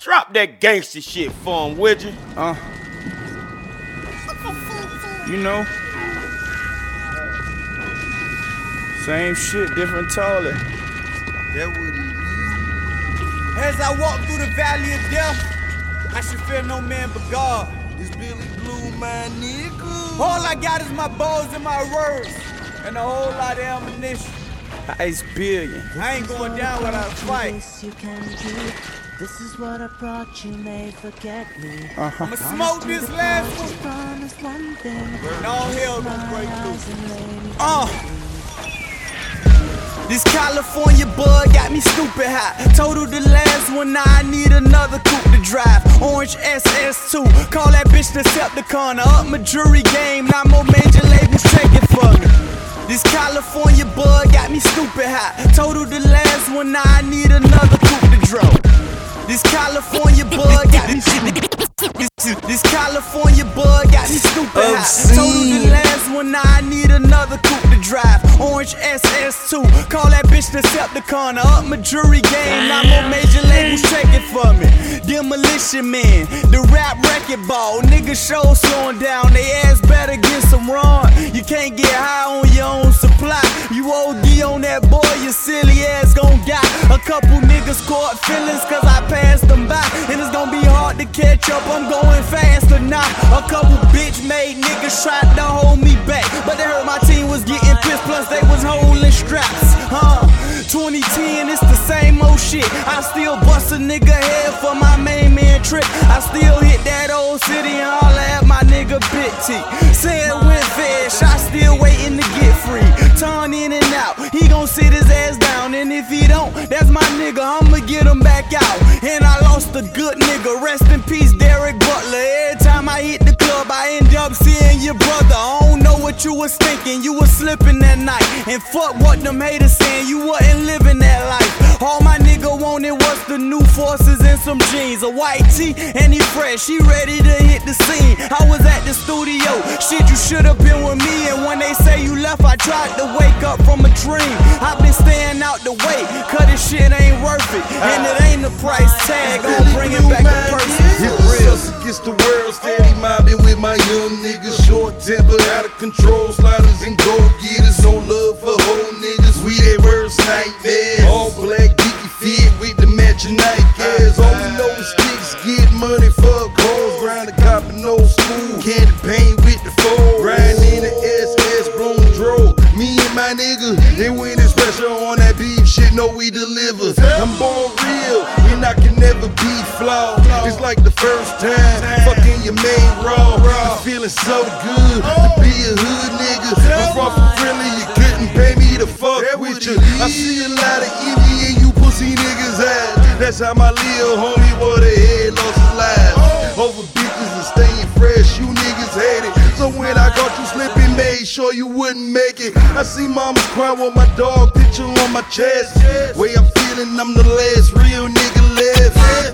Drop that gangster shit for him, would you? Uh. You know. Same shit, different toilet. That what it As I walk through the valley of death, I should fear no man but God. is. This Billy Blue, my nigga. All I got is my bows and my words, and a whole lot of ammunition. Ice billion. I ain't going down without a fight. This you can do. This is what I brought you, may forget me. I'ma smoke this last one, Promise one thing. and hell gonna break through. Eyes and lay me Uh. This California bug got me stupid high. Total the last one, now I need another coupe to drive. Orange SS2, call that bitch Decepticon. I Up my jury game, now more major labels check it for me. This California bug got me stupid high. Total the last one, now I need another coupe to draw. This California bug got me this, this California bug got me stupid high. Total the last one, now I need another coupe to drive. Orange SS2, call that bitch Decepticon. Up my jury game, more major labels check it for me. Demolition Man, the rap record ball. Niggas show slowing down, they ass better get some run. You can't get high on your own supply. You on that boy, your silly ass gon' die. A couple niggas caught feelings cause I passed them by. And it's gonna be hard to catch up, I'm going faster now. A couple bitch made niggas tried to hold me back. But they heard my team was getting pissed, plus they was holding straps. Huh? 2010, it's the same old shit. I still bust a nigga head for my main man trip. I still hit that old city and all at my nigga Big T. Said went fish, I still waiting to get free. Turn in and out, he gon' sit his ass down. And if he don't, that's my nigga, I'ma get him back out. And I lost a good nigga, rest what you was thinking, you was slipping that night. And fuck what them haters saying, you wasn't living that life. All my nigga wanted was the new forces and some jeans, a white tee, and he fresh, he ready to hit the scene. I was at the studio, shit, you should've been with me. And when they say you left, I tried to wake up from a dream. I've been staying out the way, cause this shit ain't worth it. And it ain't the price tag, I'll bring it back to person. Us against the world, steady mobbing with my young temper, out of control, sliders and go getters. No love for whole niggas, we their worst nightmares. All black, geeky fit with the matching nightcares. All we know is sticks, get money for cars. Grind the cop in no school, candy paint with the on shit, know we deliver. I'm born real, and I can never be flawed. It's like the first time, fucking your main raw. I'm feeling so good to be a hood nigga. I'm from friendly, you couldn't pay me to fuck with you. I see a lot of envy in you pussy niggas' eyes. That's how my little homie what a head lost his life. Over bitches and staying fresh, you niggas hate it. So when I got you slipping, made sure you wouldn't it. I see mama cry with my dog picture on my chest. Way I'm feeling, I'm the last real nigga left.